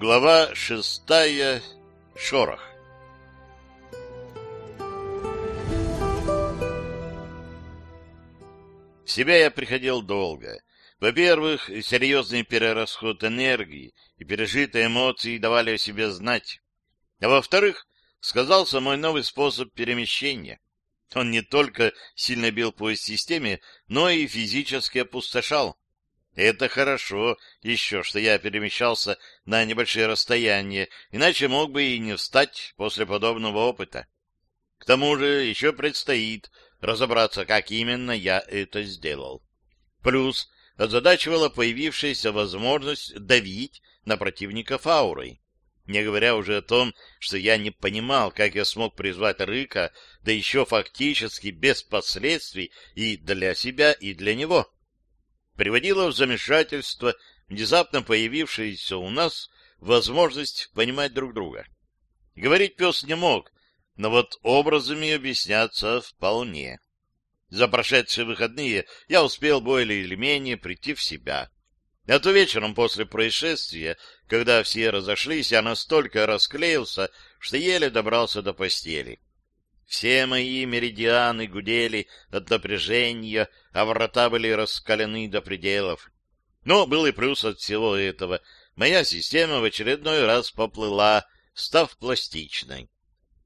Глава шестая. Шорох. В себя я приходил долго. Во-первых, серьезный перерасход энергии и пережитые эмоции давали о себе знать. А во-вторых, сказался мой новый способ перемещения. Он не только сильно бил по системе, но и физически опустошал. Это хорошо еще, что я перемещался на небольшие расстояния, иначе мог бы и не встать после подобного опыта. К тому же еще предстоит разобраться, как именно я это сделал. Плюс озадачивала появившаяся возможность давить на противника аурой. Не говоря уже о том, что я не понимал, как я смог призвать Рыка, да еще фактически без последствий и для себя, и для него приводило в замешательство внезапно появившаяся у нас возможность понимать друг друга. Говорить пес не мог, но вот образами объясняться вполне. За прошедшие выходные я успел более или менее прийти в себя. А то вечером после происшествия, когда все разошлись, я настолько расклеился, что еле добрался до постели. Все мои меридианы гудели от напряжения, а врата были раскалены до пределов. Но был и плюс от всего этого. Моя система в очередной раз поплыла, став пластичной.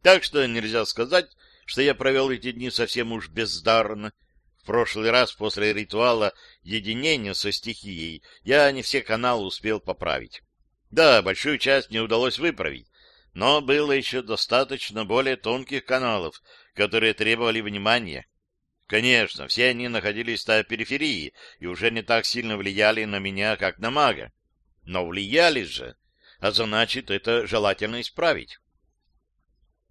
Так что нельзя сказать, что я провел эти дни совсем уж бездарно. В прошлый раз после ритуала единения со стихией я не все каналы успел поправить. Да, большую часть не удалось выправить, но было еще достаточно более тонких каналов, которые требовали внимания. Конечно, все они находились на периферии и уже не так сильно влияли на меня, как на мага. Но влияли же, а значит, это желательно исправить.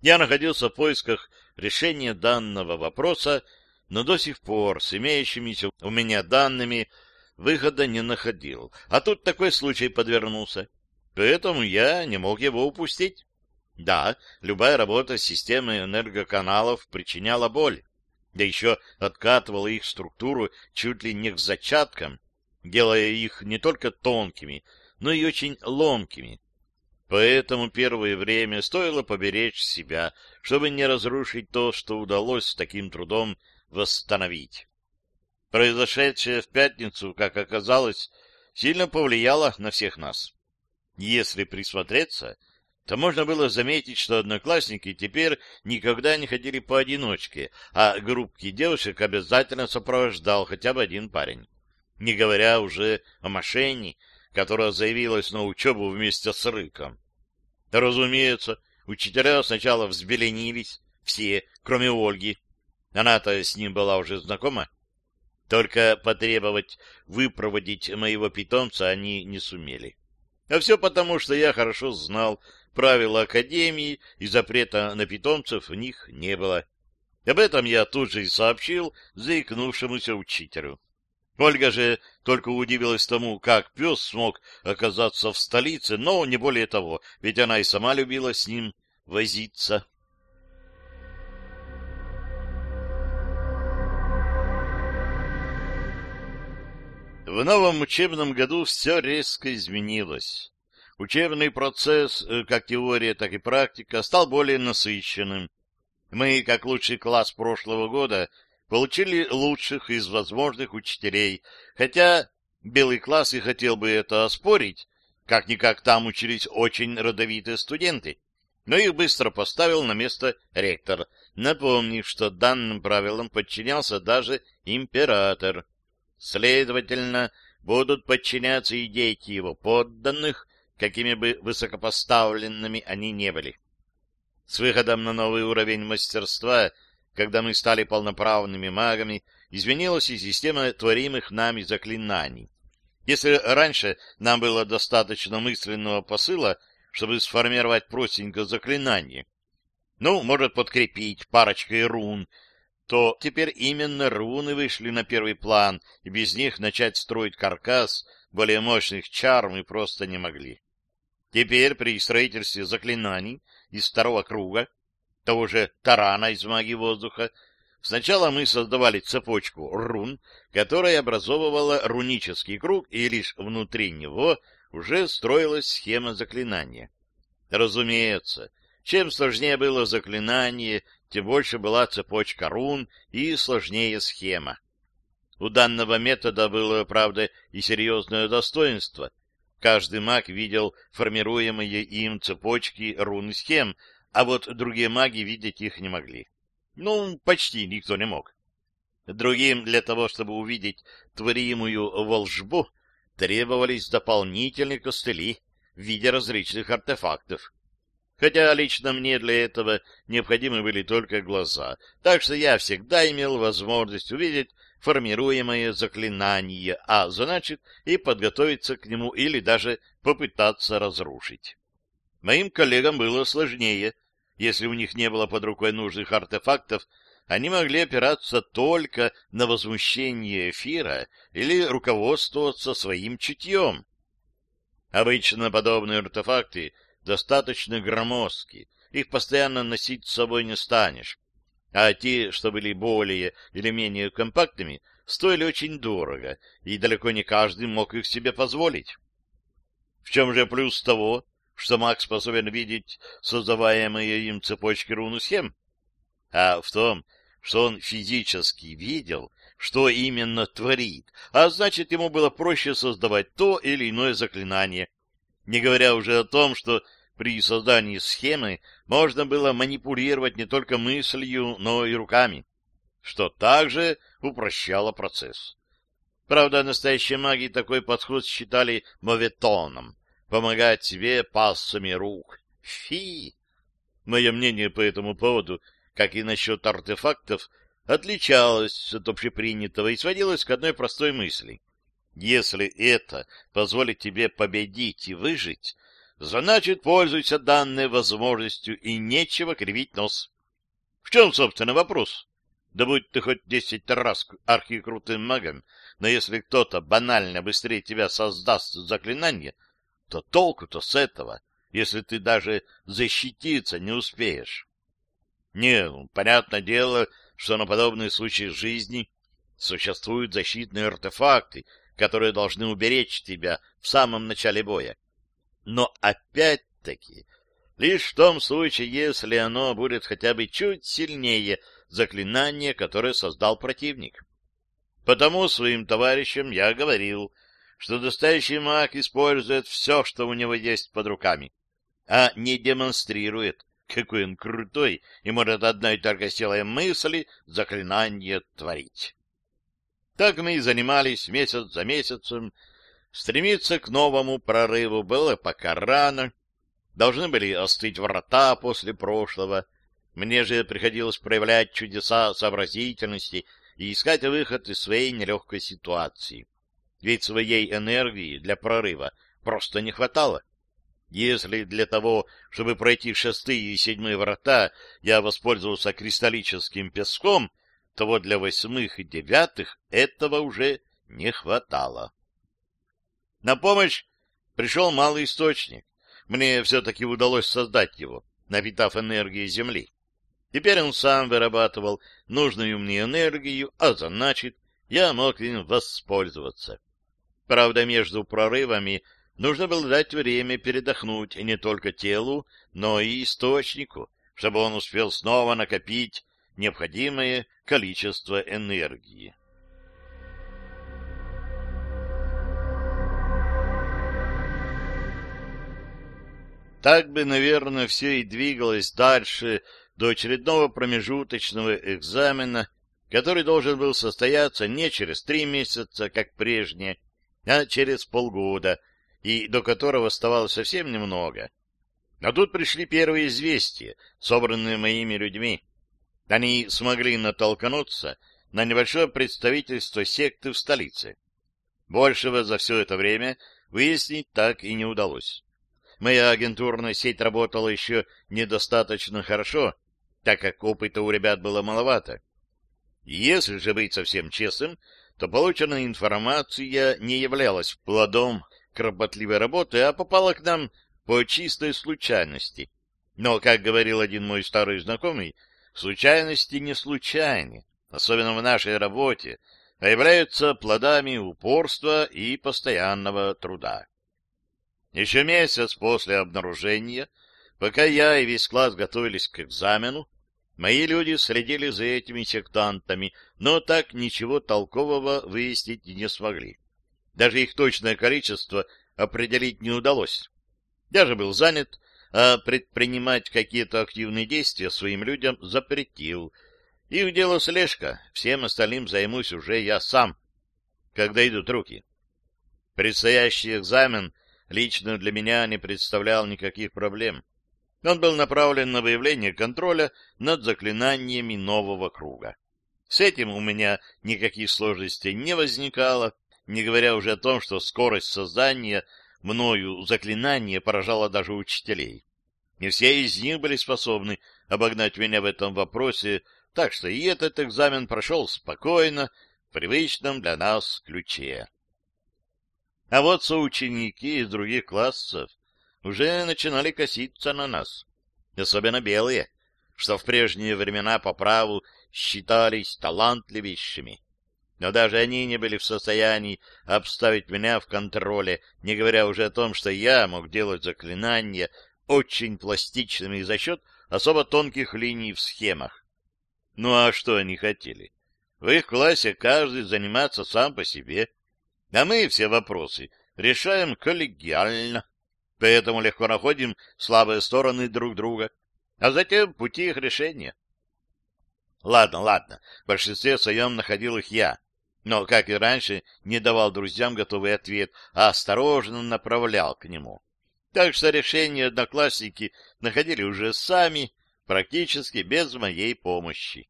Я находился в поисках решения данного вопроса, но до сих пор с имеющимися у меня данными выхода не находил. А тут такой случай подвернулся. Поэтому я не мог его упустить. Да, любая работа с системой энергоканалов причиняла боль, да еще откатывала их структуру чуть ли не к зачаткам, делая их не только тонкими, но и очень ломкими. Поэтому первое время стоило поберечь себя, чтобы не разрушить то, что удалось с таким трудом восстановить. Произошедшее в пятницу, как оказалось, сильно повлияло на всех нас. Если присмотреться, то можно было заметить, что одноклассники теперь никогда не ходили поодиночке, а группки девушек обязательно сопровождал хотя бы один парень. Не говоря уже о Машене, которая заявилась на учебу вместе с Рыком. Разумеется, учителя сначала взбеленились, все, кроме Ольги. Она-то с ним была уже знакома. Только потребовать выпроводить моего питомца они не сумели. А все потому, что я хорошо знал правила Академии, и запрета на питомцев в них не было. Об этом я тут же и сообщил заикнувшемуся учителю. Ольга же только удивилась тому, как пес смог оказаться в столице, но не более того, ведь она и сама любила с ним возиться. В новом учебном году все резко изменилось. Учебный процесс, э, как теория, так и практика, стал более насыщенным. Мы, как лучший класс прошлого года, получили лучших из возможных учителей, хотя белый класс и хотел бы это оспорить, как-никак там учились очень родовитые студенты, но их быстро поставил на место ректор, напомнив, что данным правилам подчинялся даже император. Следовательно, будут подчиняться и дети его подданных, какими бы высокопоставленными они не были. С выходом на новый уровень мастерства, когда мы стали полноправными магами, изменилась и система творимых нами заклинаний. Если раньше нам было достаточно мысленного посыла, чтобы сформировать простенько заклинание, ну, может подкрепить парочкой рун, то теперь именно руны вышли на первый план, и без них начать строить каркас более мощных чар мы просто не могли. Теперь при строительстве заклинаний из второго круга, того же тарана из магии воздуха, сначала мы создавали цепочку рун, которая образовывала рунический круг, и лишь внутри него уже строилась схема заклинания. Разумеется, чем сложнее было заклинание, тем больше была цепочка рун и сложнее схема. У данного метода было, правда, и серьезное достоинство. Каждый маг видел формируемые им цепочки рун схем, а вот другие маги видеть их не могли. Ну, почти никто не мог. Другим для того, чтобы увидеть творимую волжбу, требовались дополнительные костыли в виде различных артефактов. Хотя лично мне для этого необходимы были только глаза, так что я всегда имел возможность увидеть формируемое заклинание, а значит и подготовиться к нему или даже попытаться разрушить. Моим коллегам было сложнее. Если у них не было под рукой нужных артефактов, они могли опираться только на возмущение эфира или руководствоваться своим чутьем. Обычно подобные артефакты достаточно громоздки, их постоянно носить с собой не станешь. А те, что были более или менее компактными, стоили очень дорого, и далеко не каждый мог их себе позволить. В чем же плюс того, что маг способен видеть создаваемые им цепочки рун схем? А в том, что он физически видел, что именно творит, а значит, ему было проще создавать то или иное заклинание, не говоря уже о том, что при создании схемы можно было манипулировать не только мыслью, но и руками, что также упрощало процесс. Правда, настоящие маги такой подход считали моветоном, помогать себе пассами рук. Фи! Мое мнение по этому поводу, как и насчет артефактов, отличалось от общепринятого и сводилось к одной простой мысли. Если это позволит тебе победить и выжить, значит, пользуйся данной возможностью и нечего кривить нос. В чем, собственно, вопрос? Да будь ты хоть десять раз архикрутым магом, но если кто-то банально быстрее тебя создаст заклинание, то толку-то с этого, если ты даже защититься не успеешь. Не, ну, понятное дело, что на подобные случаи жизни существуют защитные артефакты, которые должны уберечь тебя в самом начале боя. Но опять-таки, лишь в том случае, если оно будет хотя бы чуть сильнее заклинания, которое создал противник. Потому своим товарищам я говорил, что настоящий маг использует все, что у него есть под руками, а не демонстрирует, какой он крутой и может одной только силой мысли заклинание творить. Так мы и занимались месяц за месяцем. Стремиться к новому прорыву было пока рано. Должны были остыть врата после прошлого. Мне же приходилось проявлять чудеса сообразительности и искать выход из своей нелегкой ситуации. Ведь своей энергии для прорыва просто не хватало. Если для того, чтобы пройти шестые и седьмые врата, я воспользовался кристаллическим песком, то вот для восьмых и девятых этого уже не хватало. На помощь пришел малый источник. Мне все-таки удалось создать его, напитав энергией Земли. Теперь он сам вырабатывал нужную мне энергию, а значит, я мог им воспользоваться. Правда, между прорывами нужно было дать время передохнуть не только телу, но и источнику, чтобы он успел снова накопить необходимое количество энергии. Так бы, наверное, все и двигалось дальше до очередного промежуточного экзамена, который должен был состояться не через три месяца, как прежнее, а через полгода, и до которого оставалось совсем немного. А тут пришли первые известия, собранные моими людьми. Они смогли натолкнуться на небольшое представительство секты в столице. Большего за все это время выяснить так и не удалось. Моя агентурная сеть работала еще недостаточно хорошо, так как опыта у ребят было маловато. Если же быть совсем честным, то полученная информация не являлась плодом кропотливой работы, а попала к нам по чистой случайности. Но, как говорил один мой старый знакомый, Случайности не случайны, особенно в нашей работе, а являются плодами упорства и постоянного труда. Еще месяц после обнаружения, пока я и весь класс готовились к экзамену, мои люди следили за этими сектантами, но так ничего толкового выяснить не смогли. Даже их точное количество определить не удалось. Я же был занят, а предпринимать какие-то активные действия своим людям запретил. Их дело слежка, всем остальным займусь уже я сам, когда идут руки. Предстоящий экзамен лично для меня не представлял никаких проблем. Он был направлен на выявление контроля над заклинаниями нового круга. С этим у меня никаких сложностей не возникало, не говоря уже о том, что скорость создания мною заклинания поражала даже учителей. Не все из них были способны обогнать меня в этом вопросе, так что и этот экзамен прошел спокойно, в привычном для нас ключе. А вот соученики из других классов уже начинали коситься на нас, особенно белые, что в прежние времена по праву считались талантливейшими. Но даже они не были в состоянии обставить меня в контроле, не говоря уже о том, что я мог делать заклинания очень пластичными за счет особо тонких линий в схемах. Ну а что они хотели? В их классе каждый занимается сам по себе, а мы все вопросы решаем коллегиально, поэтому легко находим слабые стороны друг друга, а затем пути их решения. Ладно, ладно, в большинстве своем находил их я, но, как и раньше, не давал друзьям готовый ответ, а осторожно направлял к нему. Так что решения одноклассники находили уже сами, практически без моей помощи.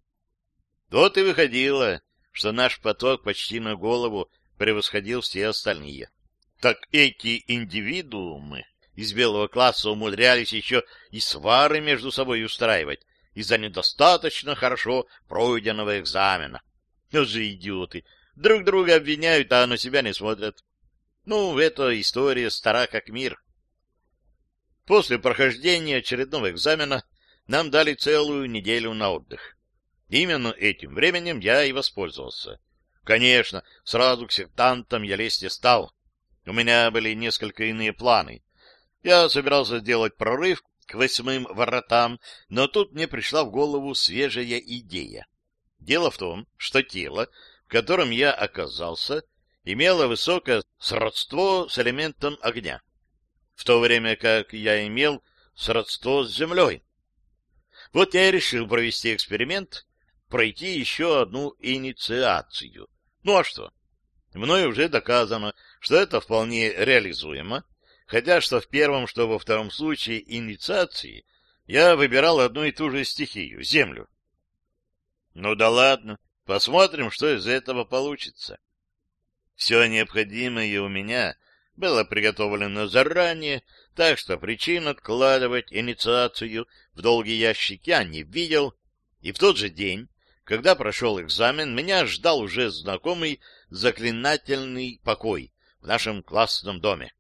Вот и выходило, что наш поток почти на голову превосходил все остальные. Так эти индивидуумы из белого класса умудрялись еще и свары между собой устраивать из-за недостаточно хорошо пройденного экзамена. Ну же идиоты! Друг друга обвиняют, а на себя не смотрят. Ну, эта история стара как мир. После прохождения очередного экзамена нам дали целую неделю на отдых. Именно этим временем я и воспользовался. Конечно, сразу к сектантам я лезть не стал. У меня были несколько иные планы. Я собирался сделать прорыв к восьмым воротам, но тут мне пришла в голову свежая идея. Дело в том, что тело, котором я оказался, имело высокое сродство с элементом огня, в то время как я имел сродство с землей. Вот я и решил провести эксперимент, пройти еще одну инициацию. Ну а что? Мною уже доказано, что это вполне реализуемо, хотя что в первом, что во втором случае инициации я выбирал одну и ту же стихию — землю. Ну да ладно, Посмотрим, что из этого получится. Все необходимое у меня было приготовлено заранее, так что причин откладывать инициацию в долгий ящик я не видел, и в тот же день, когда прошел экзамен, меня ждал уже знакомый заклинательный покой в нашем классном доме.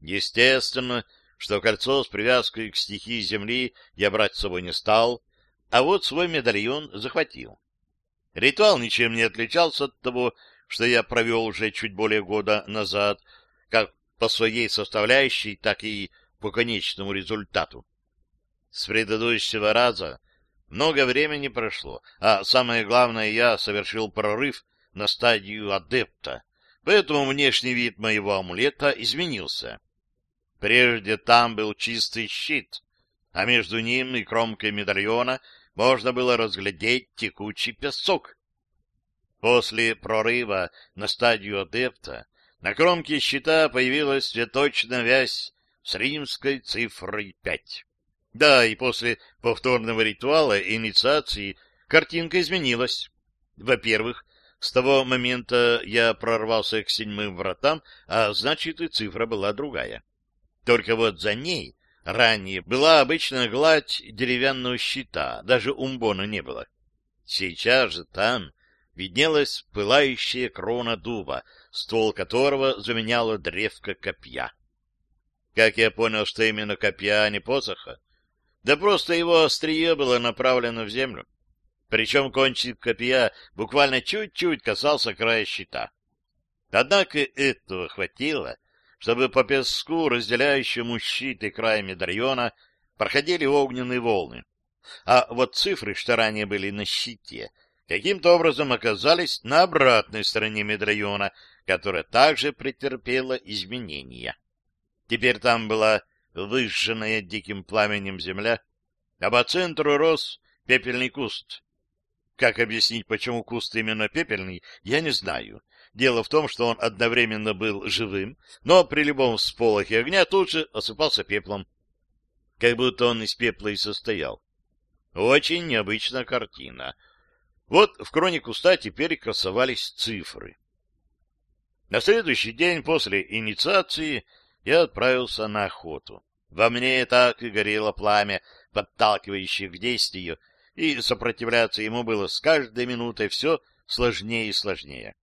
Естественно, что кольцо с привязкой к стихии земли я брать с собой не стал, а вот свой медальон захватил. Ритуал ничем не отличался от того, что я провел уже чуть более года назад, как по своей составляющей, так и по конечному результату. С предыдущего раза много времени прошло, а самое главное, я совершил прорыв на стадию адепта, поэтому внешний вид моего амулета изменился. Прежде там был чистый щит, а между ним и кромкой медальона можно было разглядеть текучий песок. После прорыва на стадию адепта на кромке щита появилась цветочная вязь с римской цифрой пять. Да, и после повторного ритуала инициации картинка изменилась. Во-первых, с того момента я прорвался к седьмым вратам, а значит и цифра была другая. Только вот за ней Ранее была обычная гладь деревянного щита, даже умбона не было. Сейчас же там виднелась пылающая крона дуба, ствол которого заменяла древко копья. Как я понял, что именно копья, а не посоха? Да просто его острие было направлено в землю. Причем кончик копья буквально чуть-чуть касался края щита. Однако этого хватило, чтобы по песку, разделяющему щит и край медальона, проходили огненные волны. А вот цифры, что ранее были на щите, каким-то образом оказались на обратной стороне медальона, которая также претерпела изменения. Теперь там была выжженная диким пламенем земля, а по центру рос пепельный куст. Как объяснить, почему куст именно пепельный, я не знаю. Дело в том, что он одновременно был живым, но при любом всполохе огня тут же осыпался пеплом. Как будто он из пепла и состоял. Очень необычная картина. Вот в кроне куста теперь красовались цифры. На следующий день после инициации я отправился на охоту. Во мне так и горело пламя, подталкивающее к действию, и сопротивляться ему было с каждой минутой все сложнее и сложнее.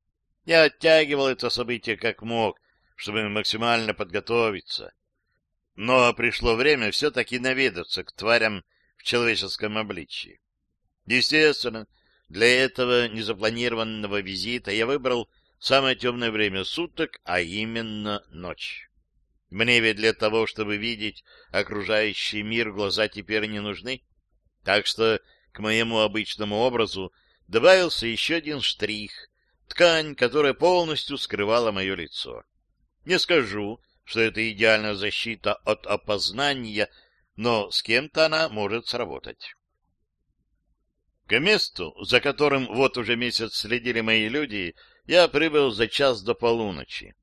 Я оттягивал это событие как мог, чтобы максимально подготовиться. Но пришло время все-таки наведаться к тварям в человеческом обличии. Естественно, для этого незапланированного визита я выбрал самое темное время суток, а именно ночь. Мне ведь для того, чтобы видеть окружающий мир, глаза теперь не нужны. Так что к моему обычному образу добавился еще один штрих — ткань, которая полностью скрывала мое лицо. Не скажу, что это идеальная защита от опознания, но с кем-то она может сработать. К месту, за которым вот уже месяц следили мои люди, я прибыл за час до полуночи.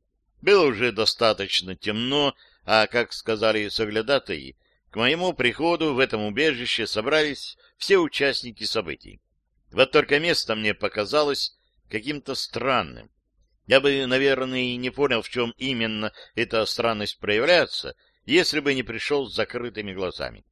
Было уже достаточно темно, а, как сказали соглядатаи, к моему приходу в этом убежище собрались все участники событий. Вот только место мне показалось каким-то странным. Я бы, наверное, и не понял, в чем именно эта странность проявляется, если бы не пришел с закрытыми глазами.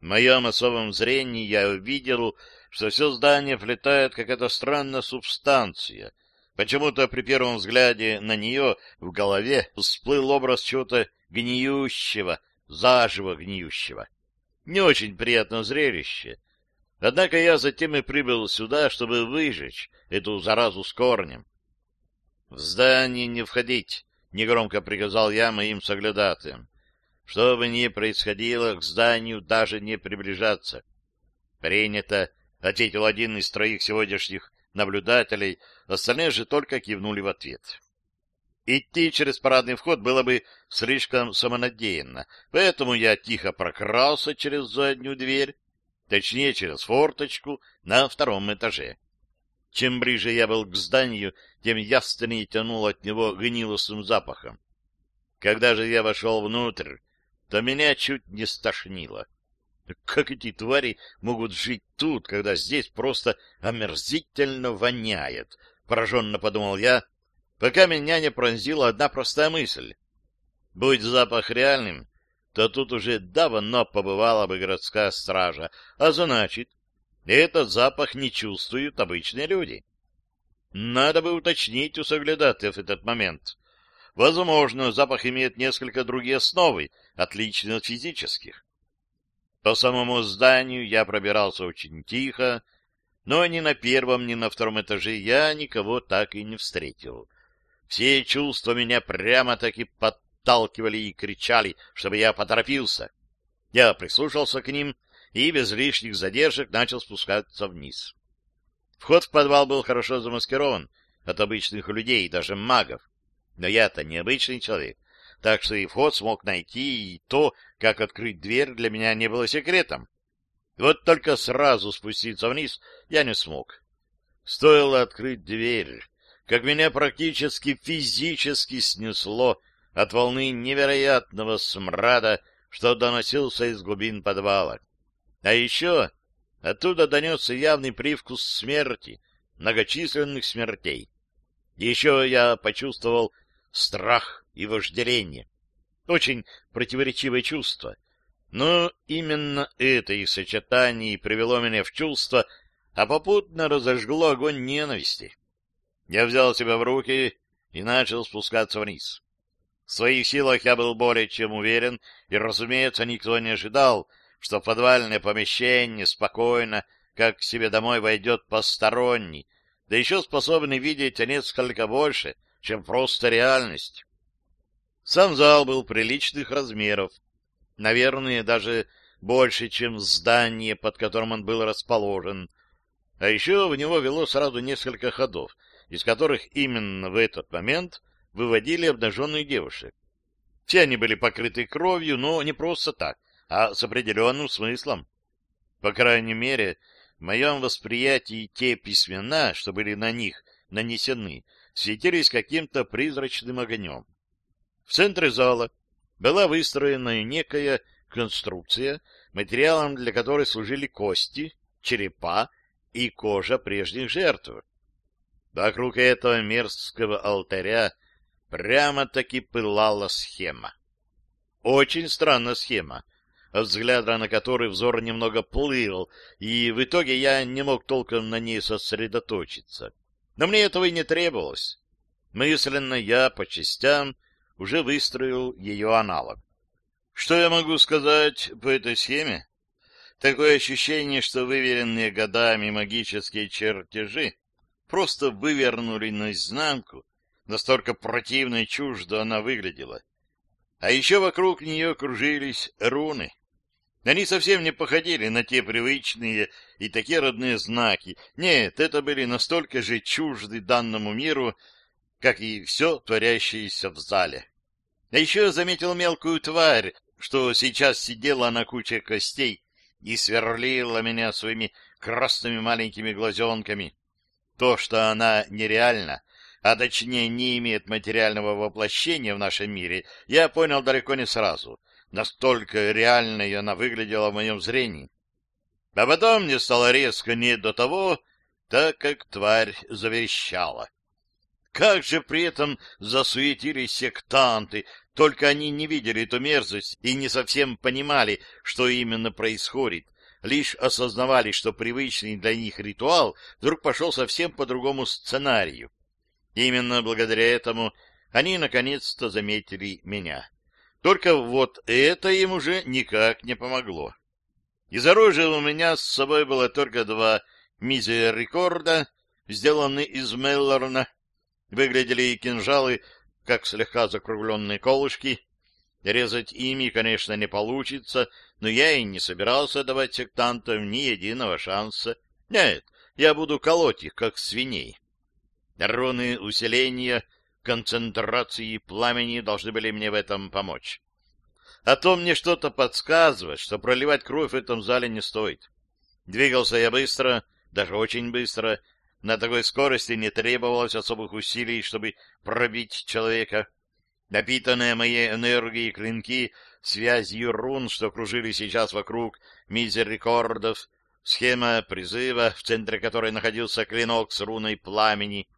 В моем особом зрении я увидел, что все здание влетает какая-то странная субстанция. Почему-то при первом взгляде на нее в голове всплыл образ чего-то гниющего, заживо гниющего. Не очень приятное зрелище. Однако я затем и прибыл сюда, чтобы выжечь эту заразу с корнем. — В здание не входить, — негромко приказал я моим соглядатаям. Что бы ни происходило, к зданию даже не приближаться. — Принято, — ответил один из троих сегодняшних наблюдателей, остальные же только кивнули в ответ. Идти через парадный вход было бы слишком самонадеянно, поэтому я тихо прокрался через заднюю дверь, точнее, через форточку на втором этаже. Чем ближе я был к зданию, тем явственнее тянул от него гнилостным запахом. Когда же я вошел внутрь, то меня чуть не стошнило. Как эти твари могут жить тут, когда здесь просто омерзительно воняет? Пораженно подумал я, пока меня не пронзила одна простая мысль. Будь запах реальным, то тут уже давно побывала бы городская стража, а значит, этот запах не чувствуют обычные люди. Надо бы уточнить у соглядатаев этот момент. Возможно, запах имеет несколько другие основы, отличные от физических. По самому зданию я пробирался очень тихо, но ни на первом, ни на втором этаже я никого так и не встретил. Все чувства меня прямо-таки подталкивали и кричали, чтобы я поторопился. Я прислушался к ним и без лишних задержек начал спускаться вниз. Вход в подвал был хорошо замаскирован от обычных людей, даже магов. Но я-то необычный человек, так что и вход смог найти, и то, как открыть дверь, для меня не было секретом. Вот только сразу спуститься вниз я не смог. Стоило открыть дверь, как меня практически физически снесло от волны невероятного смрада, что доносился из глубин подвала. А еще оттуда донесся явный привкус смерти, многочисленных смертей. Еще я почувствовал страх и вожделение. Очень противоречивое чувство. Но именно это их сочетание привело меня в чувство, а попутно разожгло огонь ненависти. Я взял себя в руки и начал спускаться вниз. В своих силах я был более чем уверен, и, разумеется, никто не ожидал, что в подвальное помещение спокойно, как к себе домой войдет посторонний, да еще способный видеть несколько больше, чем просто реальность. Сам зал был приличных размеров, наверное, даже больше, чем здание, под которым он был расположен. А еще в него вело сразу несколько ходов, из которых именно в этот момент выводили обнаженных девушек. Все они были покрыты кровью, но не просто так, а с определенным смыслом. По крайней мере, в моем восприятии те письмена, что были на них нанесены, светились каким-то призрачным огнем. В центре зала была выстроена некая конструкция, материалом для которой служили кости, черепа и кожа прежних жертв. Вокруг этого мерзкого алтаря прямо-таки пылала схема. Очень странная схема, от взгляда на который взор немного плыл, и в итоге я не мог толком на ней сосредоточиться. Но мне этого и не требовалось. Мысленно я по частям уже выстроил ее аналог. Что я могу сказать по этой схеме? Такое ощущение, что выверенные годами магические чертежи просто вывернули наизнанку, настолько противно и чуждо она выглядела. А еще вокруг нее кружились руны. Они совсем не походили на те привычные и такие родные знаки. Нет, это были настолько же чужды данному миру, как и все творящееся в зале. А еще заметил мелкую тварь, что сейчас сидела на куче костей и сверлила меня своими красными маленькими глазенками. То, что она нереальна, а точнее не имеет материального воплощения в нашем мире, я понял далеко не сразу. Настолько реальной она выглядела в моем зрении. А потом мне стало резко не до того, так как тварь заверещала. Как же при этом засуетились сектанты, только они не видели эту мерзость и не совсем понимали, что именно происходит, лишь осознавали, что привычный для них ритуал вдруг пошел совсем по другому сценарию. Именно благодаря этому они наконец-то заметили меня. Только вот это им уже никак не помогло. Из оружия у меня с собой было только два мизер-рекорда, сделанные из Меллорна. Выглядели и кинжалы, как слегка закругленные колышки. Резать ими, конечно, не получится, но я и не собирался давать сектантам ни единого шанса. Нет, я буду колоть их, как свиней. Руны усиления, концентрации пламени должны были мне в этом помочь. А то мне что-то подсказывает, что проливать кровь в этом зале не стоит. Двигался я быстро, даже очень быстро. На такой скорости не требовалось особых усилий, чтобы пробить человека. Напитанные моей энергией клинки связью рун, что кружили сейчас вокруг мизерикордов, схема призыва, в центре которой находился клинок с руной пламени,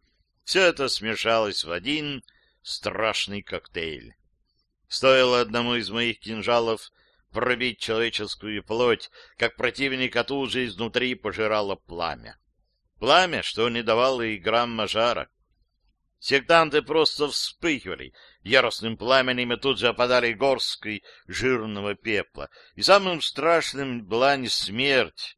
все это смешалось в один страшный коктейль. Стоило одному из моих кинжалов пробить человеческую плоть, как противник от ужа изнутри пожирало пламя. Пламя, что не давало и грамма жара. Сектанты просто вспыхивали яростным пламенем и тут же опадали горской жирного пепла. И самым страшным была не смерть.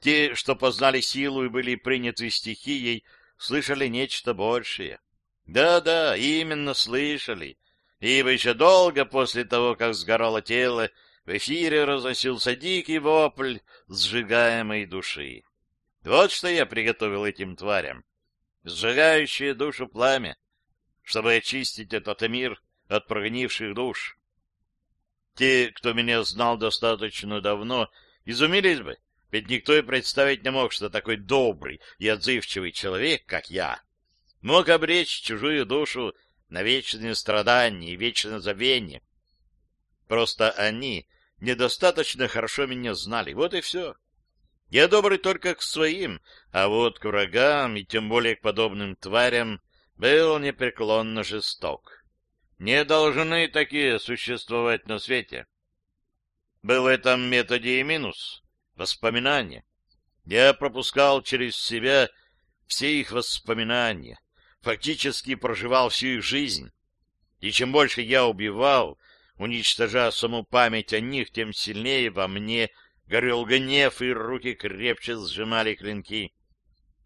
Те, что познали силу и были приняты стихией, слышали нечто большее. Да-да, именно слышали, ибо еще долго после того, как сгорало тело, в эфире разносился дикий вопль сжигаемой души. Вот что я приготовил этим тварям. Сжигающее душу пламя, чтобы очистить этот мир от прогнивших душ. Те, кто меня знал достаточно давно, изумились бы, ведь никто и представить не мог, что такой добрый и отзывчивый человек, как я, мог обречь чужую душу на вечные страдания и вечное забвение. Просто они недостаточно хорошо меня знали, вот и все. Я добрый только к своим, а вот к врагам и тем более к подобным тварям был непреклонно жесток. Не должны такие существовать на свете. Был в этом методе и минус воспоминания. Я пропускал через себя все их воспоминания, фактически проживал всю их жизнь. И чем больше я убивал, уничтожая саму память о них, тем сильнее во мне горел гнев, и руки крепче сжимали клинки.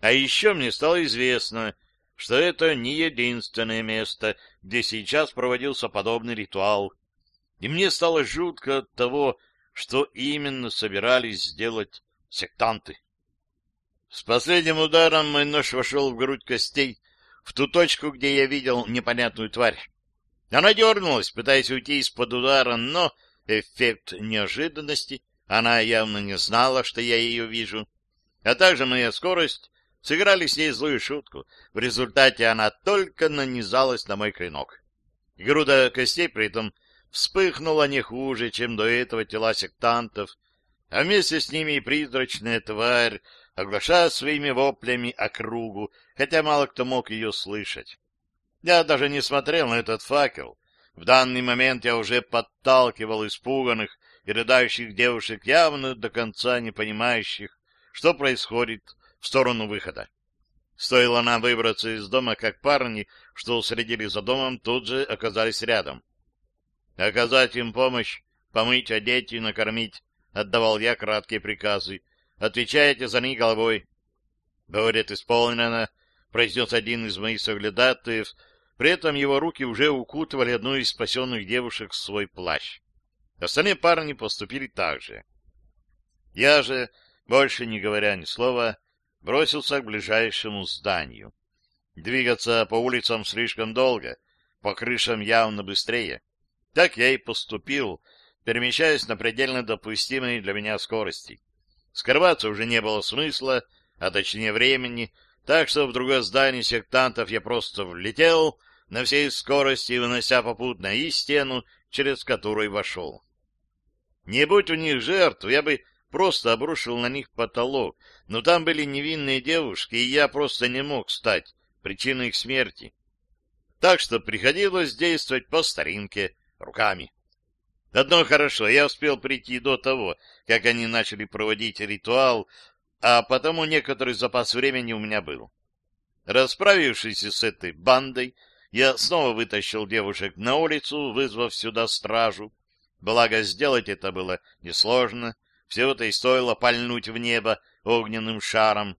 А еще мне стало известно, что это не единственное место, где сейчас проводился подобный ритуал. И мне стало жутко от того, что именно собирались сделать сектанты. С последним ударом мой нож вошел в грудь костей, в ту точку, где я видел непонятную тварь. Она дернулась, пытаясь уйти из-под удара, но эффект неожиданности, она явно не знала, что я ее вижу, а также моя скорость сыграли с ней злую шутку. В результате она только нанизалась на мой клинок. Груда костей при этом вспыхнула не хуже, чем до этого тела сектантов, а вместе с ними и призрачная тварь, оглашая своими воплями округу, хотя мало кто мог ее слышать. Я даже не смотрел на этот факел. В данный момент я уже подталкивал испуганных и рыдающих девушек, явно до конца не понимающих, что происходит, в сторону выхода. Стоило нам выбраться из дома, как парни, что следили за домом, тут же оказались рядом. Оказать им помощь, помыть, одеть и накормить, отдавал я краткие приказы. Отвечаете за них головой. Будет исполнено, произнес один из моих соглядатаев, при этом его руки уже укутывали одну из спасенных девушек в свой плащ. Остальные парни поступили так же. Я же, больше не говоря ни слова, бросился к ближайшему зданию. Двигаться по улицам слишком долго, по крышам явно быстрее. Так я и поступил, перемещаясь на предельно допустимой для меня скорости. Скрываться уже не было смысла, а точнее времени, так что в другое здание сектантов я просто влетел на всей скорости, вынося попутно и стену, через которую вошел. Не будь у них жертв, я бы просто обрушил на них потолок, но там были невинные девушки, и я просто не мог стать причиной их смерти. Так что приходилось действовать по старинке, руками. Одно хорошо, я успел прийти до того, как они начали проводить ритуал, а потому некоторый запас времени у меня был. Расправившись с этой бандой, я снова вытащил девушек на улицу, вызвав сюда стражу. Благо, сделать это было несложно. Всего-то и стоило пальнуть в небо огненным шаром.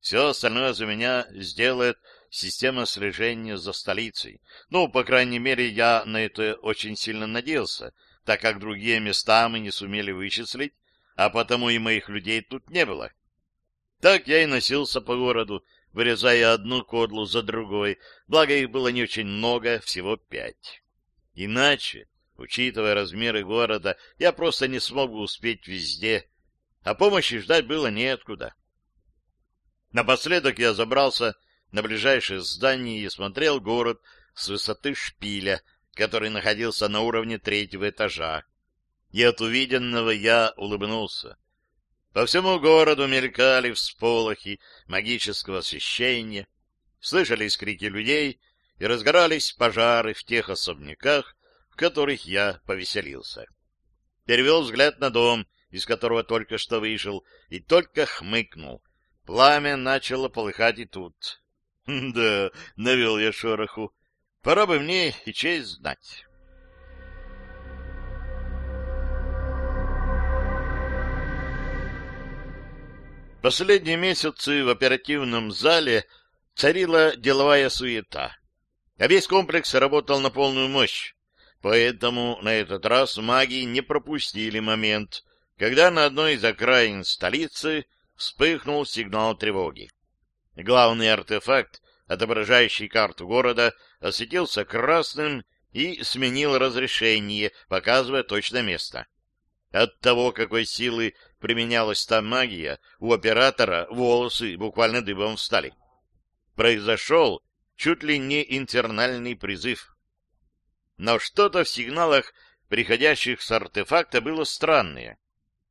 Все остальное за меня сделает система слежения за столицей. Ну, по крайней мере, я на это очень сильно надеялся, так как другие места мы не сумели вычислить, а потому и моих людей тут не было. Так я и носился по городу, вырезая одну кодлу за другой, благо их было не очень много, всего пять. Иначе, учитывая размеры города, я просто не смог бы успеть везде, а помощи ждать было неоткуда. Напоследок я забрался на ближайшее здание и смотрел город с высоты шпиля, который находился на уровне третьего этажа. И от увиденного я улыбнулся. По всему городу мелькали всполохи магического освещения, слышались крики людей и разгорались пожары в тех особняках, в которых я повеселился. Перевел взгляд на дом, из которого только что вышел, и только хмыкнул. Пламя начало полыхать и тут. Да, навел я шороху. Пора бы мне и честь знать. Последние месяцы в оперативном зале царила деловая суета, а весь комплекс работал на полную мощь. Поэтому на этот раз маги не пропустили момент, когда на одной из окраин столицы вспыхнул сигнал тревоги. Главный артефакт, отображающий карту города, осветился красным и сменил разрешение, показывая точное место. От того, какой силы применялась там магия, у оператора волосы буквально дыбом встали. Произошел чуть ли не интернальный призыв. Но что-то в сигналах, приходящих с артефакта, было странное.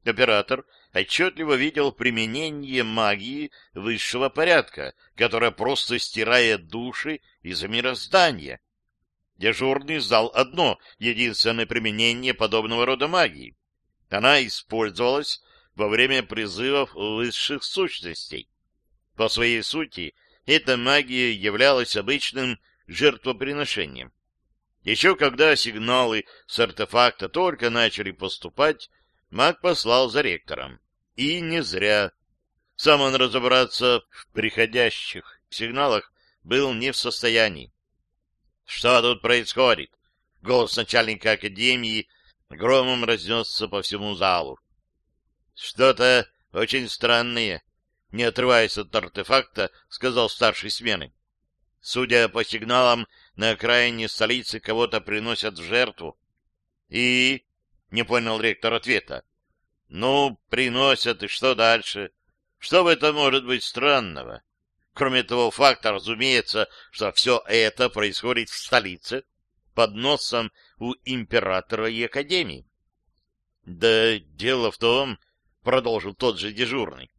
Оператор отчетливо видел применение магии высшего порядка, которая просто стирает души из мироздания. Дежурный знал одно единственное применение подобного рода магии. Она использовалась во время призывов высших сущностей. По своей сути, эта магия являлась обычным жертвоприношением. Еще когда сигналы с артефакта только начали поступать, маг послал за ректором. И не зря. Сам он разобраться в приходящих сигналах был не в состоянии. «Что тут происходит?» Голос начальника академии громом разнесся по всему залу. «Что-то очень странное», — не отрываясь от артефакта, сказал старший смены. «Судя по сигналам, на окраине столицы кого-то приносят в жертву». «И?» — не понял ректор ответа. «Ну, приносят, и что дальше? Что в этом может быть странного? Кроме того факта, разумеется, что все это происходит в столице, под носом у императора и академии. Да дело в том, продолжил тот же дежурный,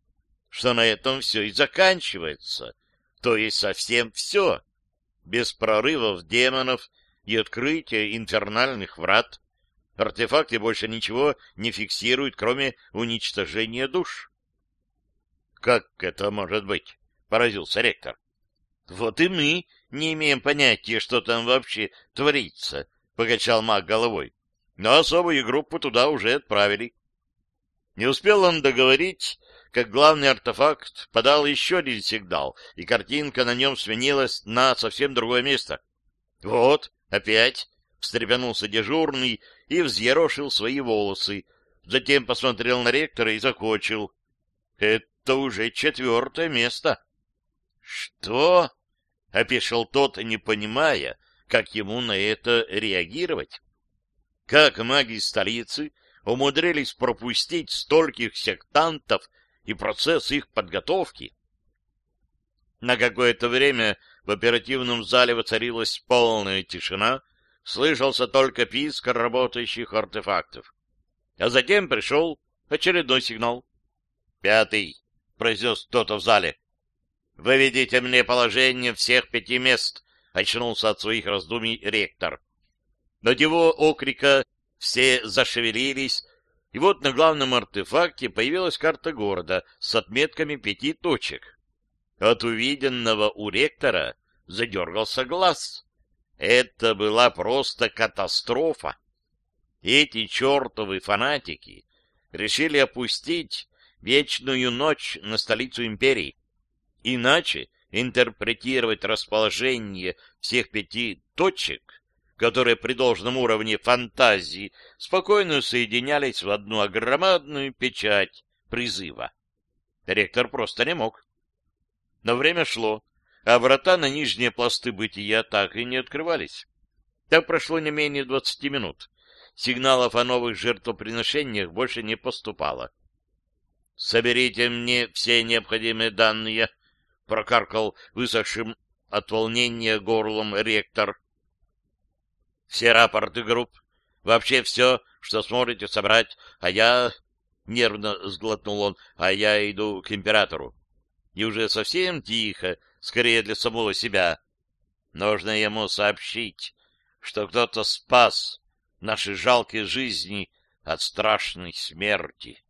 что на этом все и заканчивается, то есть совсем все, без прорывов демонов и открытия инфернальных врат. Артефакты больше ничего не фиксируют, кроме уничтожения душ. — Как это может быть? — поразился ректор. — Вот и мы не имеем понятия, что там вообще творится, — покачал маг головой. Но особую группу туда уже отправили. Не успел он договорить, как главный артефакт подал еще один сигнал, и картинка на нем сменилась на совсем другое место. — Вот, опять! — встрепенулся дежурный и взъерошил свои волосы, затем посмотрел на ректора и закончил. — Это уже четвертое место. «Что?» — опешил тот, не понимая, как ему на это реагировать. Как маги столицы умудрились пропустить стольких сектантов и процесс их подготовки? На какое-то время в оперативном зале воцарилась полная тишина, слышался только писк работающих артефактов. А затем пришел очередной сигнал. «Пятый», — произнес кто-то в зале. Выведите мне положение всех пяти мест, — очнулся от своих раздумий ректор. От его окрика все зашевелились, и вот на главном артефакте появилась карта города с отметками пяти точек. От увиденного у ректора задергался глаз. Это была просто катастрофа. Эти чертовы фанатики решили опустить вечную ночь на столицу империи. Иначе интерпретировать расположение всех пяти точек, которые при должном уровне фантазии спокойно соединялись в одну огромадную печать призыва. Ректор просто не мог. Но время шло, а врата на нижние пласты бытия так и не открывались. Так прошло не менее двадцати минут. Сигналов о новых жертвоприношениях больше не поступало. «Соберите мне все необходимые данные», — прокаркал высохшим от волнения горлом ректор. — Все рапорты групп, вообще все, что сможете собрать, а я... — нервно сглотнул он, — а я иду к императору. И уже совсем тихо, скорее для самого себя. Нужно ему сообщить, что кто-то спас наши жалкие жизни от страшной смерти.